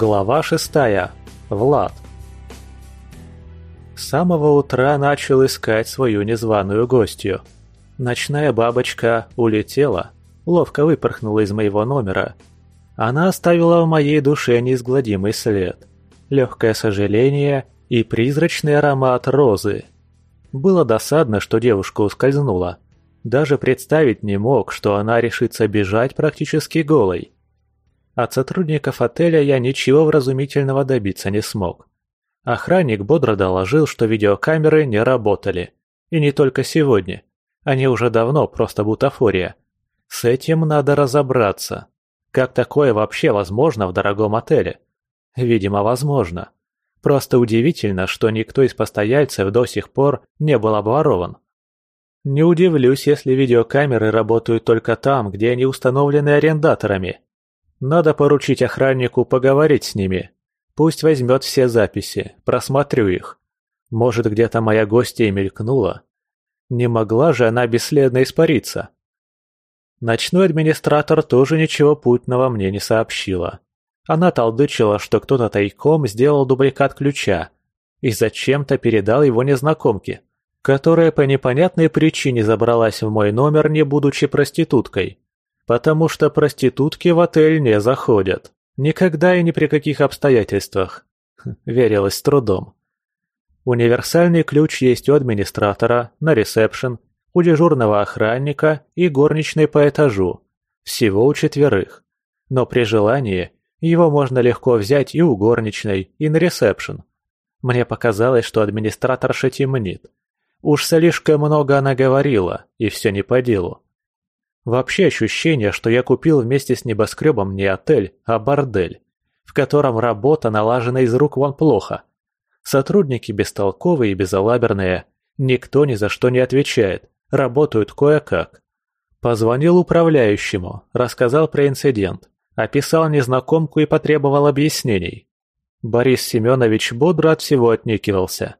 Глава шестая. Влад. С самого утра начал искать свою незваную гостью. Ночная бабочка улетела, ловко выпорхнула из моего номера. Она оставила в моей душе неизгладимый след. Легкое сожаление и призрачный аромат розы. Было досадно, что девушка ускользнула. Даже представить не мог, что она решится бежать практически голой. От сотрудников отеля я ничего вразумительного добиться не смог. Охранник бодро доложил, что видеокамеры не работали. И не только сегодня. Они уже давно просто бутафория. С этим надо разобраться. Как такое вообще возможно в дорогом отеле? Видимо, возможно. Просто удивительно, что никто из постояльцев до сих пор не был обворован. Не удивлюсь, если видеокамеры работают только там, где они установлены арендаторами. Надо поручить охраннику поговорить с ними. Пусть возьмет все записи, просмотрю их. Может, где-то моя гостья и мелькнула. Не могла же она бесследно испариться. Ночной администратор тоже ничего путного мне не сообщила. Она толдычила, что кто-то тайком сделал дубликат ключа и зачем-то передал его незнакомке, которая по непонятной причине забралась в мой номер, не будучи проституткой. Потому что проститутки в отель не заходят. Никогда и ни при каких обстоятельствах. Хм, верилось с трудом. Универсальный ключ есть у администратора, на ресепшн, у дежурного охранника и горничной по этажу. Всего у четверых. Но при желании его можно легко взять и у горничной, и на ресепшн. Мне показалось, что администраторша темнит. Уж слишком много она говорила, и все не по делу. Вообще ощущение, что я купил вместе с небоскребом не отель, а бордель, в котором работа налажена из рук вон плохо. Сотрудники бестолковые и безалаберные, никто ни за что не отвечает, работают кое-как. Позвонил управляющему, рассказал про инцидент, описал незнакомку и потребовал объяснений. Борис Семенович бодро от всего отнекивался.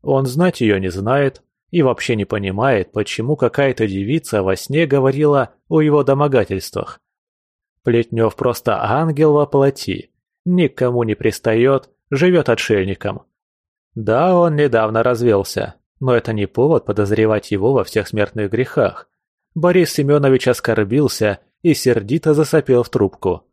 Он знать ее не знает, и вообще не понимает, почему какая-то девица во сне говорила о его домогательствах. Плетнев просто ангел во плоти, никому не пристает, живет отшельником. Да, он недавно развелся, но это не повод подозревать его во всех смертных грехах. Борис Семенович оскорбился и сердито засопел в трубку.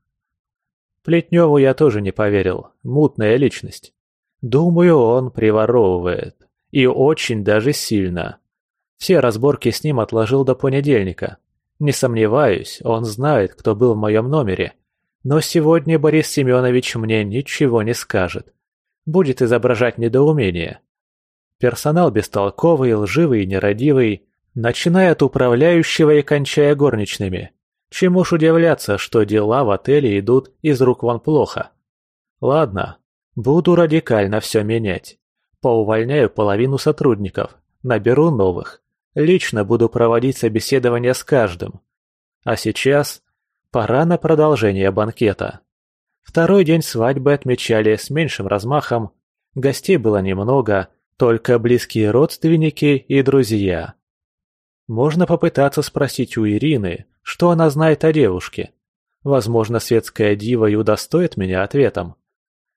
Плетневу я тоже не поверил, мутная личность. Думаю, он приворовывает. И очень даже сильно. Все разборки с ним отложил до понедельника. Не сомневаюсь, он знает, кто был в моем номере. Но сегодня Борис Семенович мне ничего не скажет. Будет изображать недоумение. Персонал бестолковый, лживый и нерадивый, начиная от управляющего и кончая горничными. Чему ж удивляться, что дела в отеле идут из рук вон плохо. Ладно, буду радикально все менять. Поувольняю половину сотрудников, наберу новых. Лично буду проводить собеседование с каждым. А сейчас пора на продолжение банкета. Второй день свадьбы отмечали с меньшим размахом. Гостей было немного, только близкие родственники и друзья. Можно попытаться спросить у Ирины, что она знает о девушке. Возможно, светская дива и удостоит меня ответом.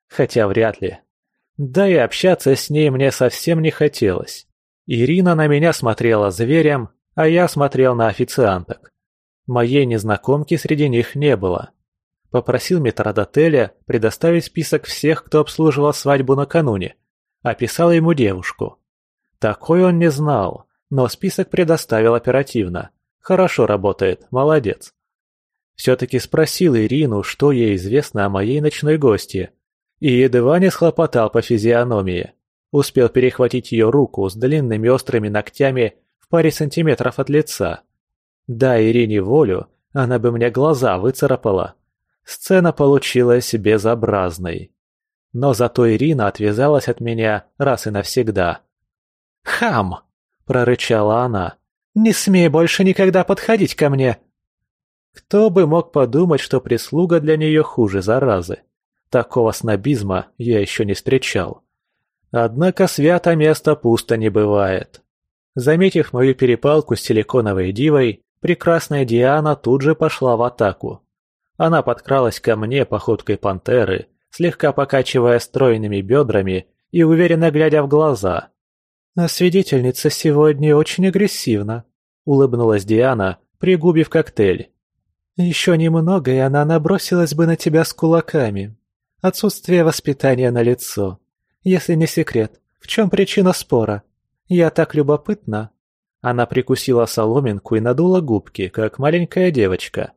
Хотя вряд ли. Да и общаться с ней мне совсем не хотелось. Ирина на меня смотрела зверем, а я смотрел на официанток. Моей незнакомки среди них не было. Попросил метродотеля предоставить список всех, кто обслуживал свадьбу накануне. Описал ему девушку. Такой он не знал, но список предоставил оперативно. Хорошо работает, молодец. Все-таки спросил Ирину, что ей известно о моей ночной гости, и едва не схлопотал по физиономии. Успел перехватить ее руку с длинными острыми ногтями в паре сантиметров от лица. Да, Ирине волю, она бы мне глаза выцарапала. Сцена получилась безобразной. Но зато Ирина отвязалась от меня раз и навсегда. «Хам!» – прорычала она. «Не смей больше никогда подходить ко мне!» Кто бы мог подумать, что прислуга для нее хуже заразы. Такого снобизма я еще не встречал. Однако свято место пусто не бывает. Заметив мою перепалку с силиконовой дивой, прекрасная Диана тут же пошла в атаку. Она подкралась ко мне походкой пантеры, слегка покачивая стройными бедрами и уверенно глядя в глаза. «А свидетельница сегодня очень агрессивна», — улыбнулась Диана, пригубив коктейль. «Еще немного, и она набросилась бы на тебя с кулаками. Отсутствие воспитания на лицо. Если не секрет, в чем причина спора? Я так любопытна». Она прикусила соломинку и надула губки, как маленькая девочка.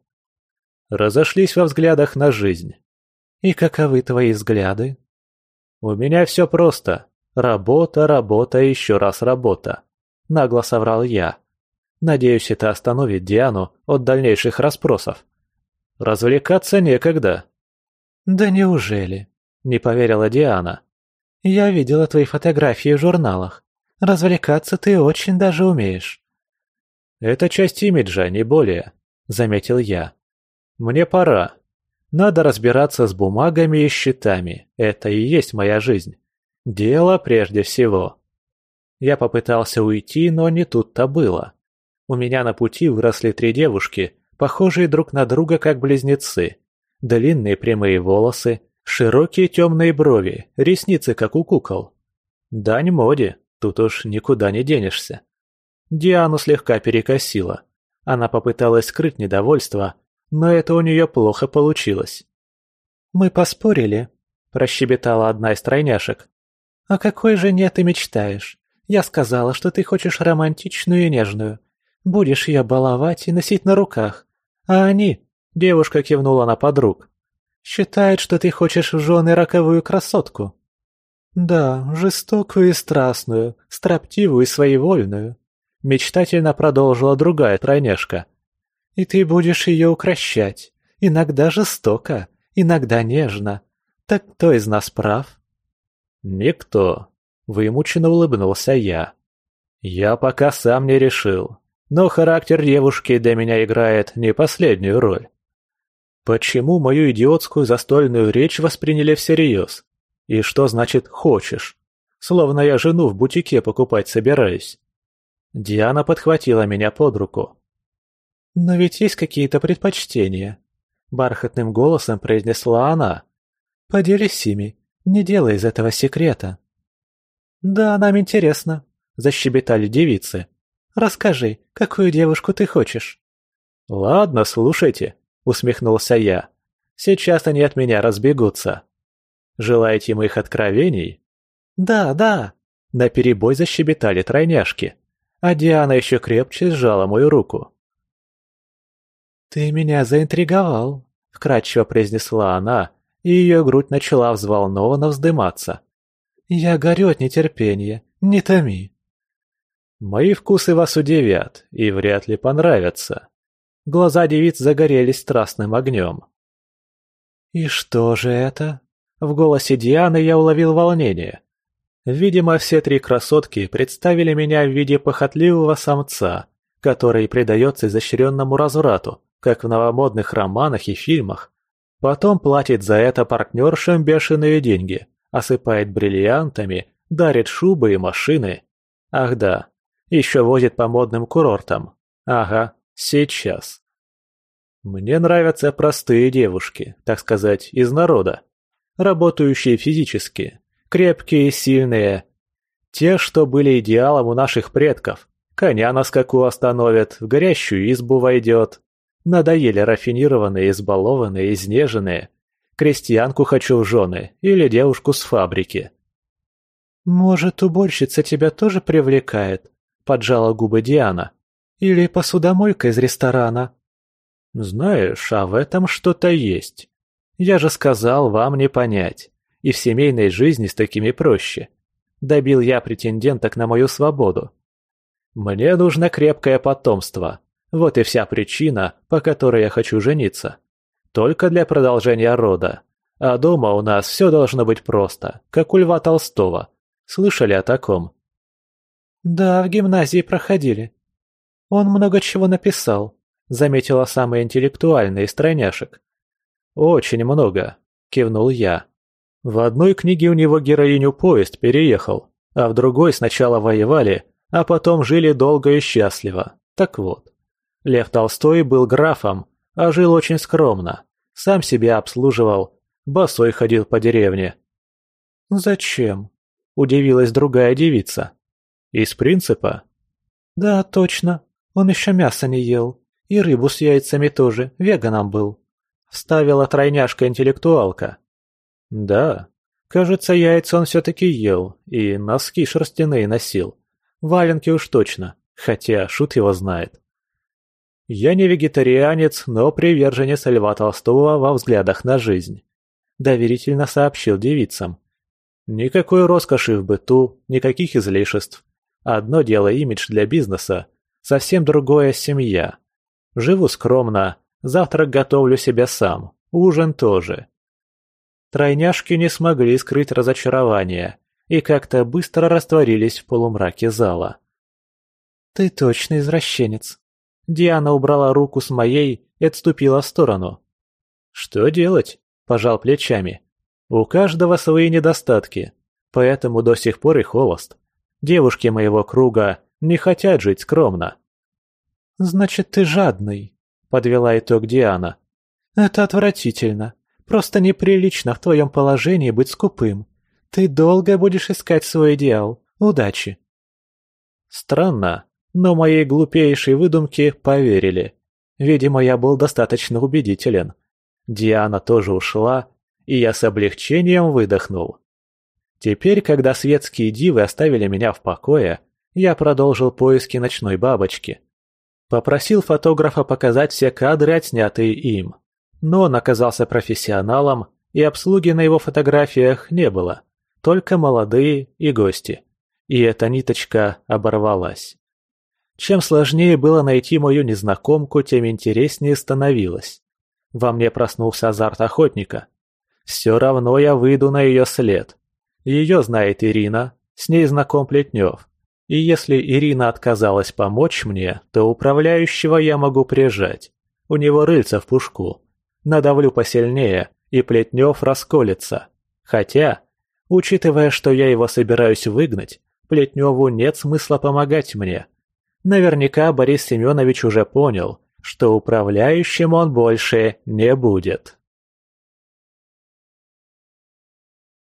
Разошлись во взглядах на жизнь. «И каковы твои взгляды?» «У меня все просто. Работа, работа и еще раз работа», — нагло соврал я. Надеюсь, это остановит Диану от дальнейших расспросов. Развлекаться некогда. «Да неужели?» – не поверила Диана. «Я видела твои фотографии в журналах. Развлекаться ты очень даже умеешь». «Это часть имиджа, не более», – заметил я. «Мне пора. Надо разбираться с бумагами и счетами. Это и есть моя жизнь. Дело прежде всего». Я попытался уйти, но не тут-то было. У меня на пути выросли три девушки, похожие друг на друга как близнецы. Длинные прямые волосы, широкие темные брови, ресницы как у кукол. Дань моде, тут уж никуда не денешься. Диану слегка перекосило. Она попыталась скрыть недовольство, но это у нее плохо получилось. «Мы поспорили», – прощебетала одна из тройняшек. «О какой жене ты мечтаешь? Я сказала, что ты хочешь романтичную и нежную. Будешь ее баловать и носить на руках. А они, девушка кивнула на подруг, считают, что ты хочешь в жены роковую красотку. Да, жестокую и страстную, строптивую и своевольную. Мечтательно продолжила другая тройняшка. И ты будешь ее укращать. Иногда жестоко, иногда нежно. Так кто из нас прав? Никто. Вымученно улыбнулся я. Я пока сам не решил. Но характер девушки для меня играет не последнюю роль. Почему мою идиотскую застольную речь восприняли всерьез? И что значит «хочешь»? Словно я жену в бутике покупать собираюсь. Диана подхватила меня под руку. «Но ведь есть какие-то предпочтения», — бархатным голосом произнесла она. «Поделись ими, не делай из этого секрета». «Да, нам интересно», — защебетали девицы. Расскажи, какую девушку ты хочешь?» «Ладно, слушайте», — усмехнулся я. «Сейчас они от меня разбегутся. Желаете моих откровений?» «Да, да», — наперебой защебетали тройняшки, а Диана еще крепче сжала мою руку. «Ты меня заинтриговал», — вкратчиво произнесла она, и ее грудь начала взволнованно вздыматься. «Я горю от нетерпения, не томи». Мои вкусы вас удивят и вряд ли понравятся. Глаза девиц загорелись страстным огнем. «И что же это?» В голосе Дианы я уловил волнение. Видимо, все три красотки представили меня в виде похотливого самца, который предается изощренному разврату, как в новомодных романах и фильмах. Потом платит за это партнершам бешеные деньги, осыпает бриллиантами, дарит шубы и машины. Ах да, еще возит по модным курортам. Ага, сейчас. Мне нравятся простые девушки, так сказать, из народа. Работающие физически, крепкие и сильные. Те, что были идеалом у наших предков. Коня на скаку остановят, в горящую избу войдет. Надоели рафинированные, избалованные, изнеженные. Крестьянку хочу в жены или девушку с фабрики. «Может, уборщица тебя тоже привлекает?» – поджала губы Диана. «Или посудомойка из ресторана?» «Знаешь, а в этом что-то есть. Я же сказал, вам не понять. И в семейной жизни с такими проще. Добил я претенденток на мою свободу. Мне нужно крепкое потомство. Вот и вся причина, по которой я хочу жениться. Только для продолжения рода. А дома у нас все должно быть просто, как у Льва Толстого. Слышали о таком?» «Да, в гимназии проходили. Он много чего написал», — заметила самая интеллектуальная из тройняшек. «Очень много», — кивнул я. «В одной книге у него героиню поезд переехал, а в другой сначала воевали, а потом жили долго и счастливо. Так вот, Лев Толстой был графом, а жил очень скромно, сам себя обслуживал, Босой ходил по деревне». «Зачем?» – удивилась другая девица. «Из принципа?» «Да, точно. Он еще мясо не ел. И рыбу с яйцами тоже, веганом был». Вставила тройняшка-интеллектуалка. «Да, кажется, яйца он все-таки ел, и носки шерстяные носил. Валенки уж точно, хотя шут его знает». «Я не вегетарианец, но приверженец Льва Толстого во взглядах на жизнь», – доверительно сообщил девицам. «Никакой роскоши в быту, никаких излишеств. Одно дело имидж для бизнеса, совсем другое – семья. Живу скромно, завтрак готовлю себе сам, ужин тоже». Тройняшки не смогли скрыть разочарование и как-то быстро растворились в полумраке зала. «Ты точно извращенец», Диана убрала руку с моей и отступила в сторону. «Что делать?» – пожал плечами. «У каждого свои недостатки, поэтому до сих пор и холост. Девушки моего круга не хотят жить скромно». «Значит, ты жадный», – подвела итог Диана. «Это отвратительно. Просто неприлично в твоем положении быть скупым. Ты долго будешь искать свой идеал. Удачи». Странно, но моей глупейшей выдумке поверили. Видимо, я был достаточно убедителен. Диана тоже ушла, и я с облегчением выдохнул. Теперь, когда светские дивы оставили меня в покое, я продолжил поиски ночной бабочки. Попросил фотографа показать все кадры, отснятые им. Но он оказался профессионалом, и обслуги на его фотографиях не было. Только молодые и гости. И эта ниточка оборвалась. Чем сложнее было найти мою незнакомку, тем интереснее становилось. Во мне проснулся азарт охотника. Все равно я выйду на ее след. Ее знает Ирина, с ней знаком Плетнев. И если Ирина отказалась помочь мне, то управляющего я могу прижать. У него рыльца в пушку. Надавлю посильнее, и Плетнев расколется. Хотя, учитывая, что я его собираюсь выгнать, Плетневу нет смысла помогать мне. Наверняка Борис Семенович уже понял, что управляющим он больше не будет.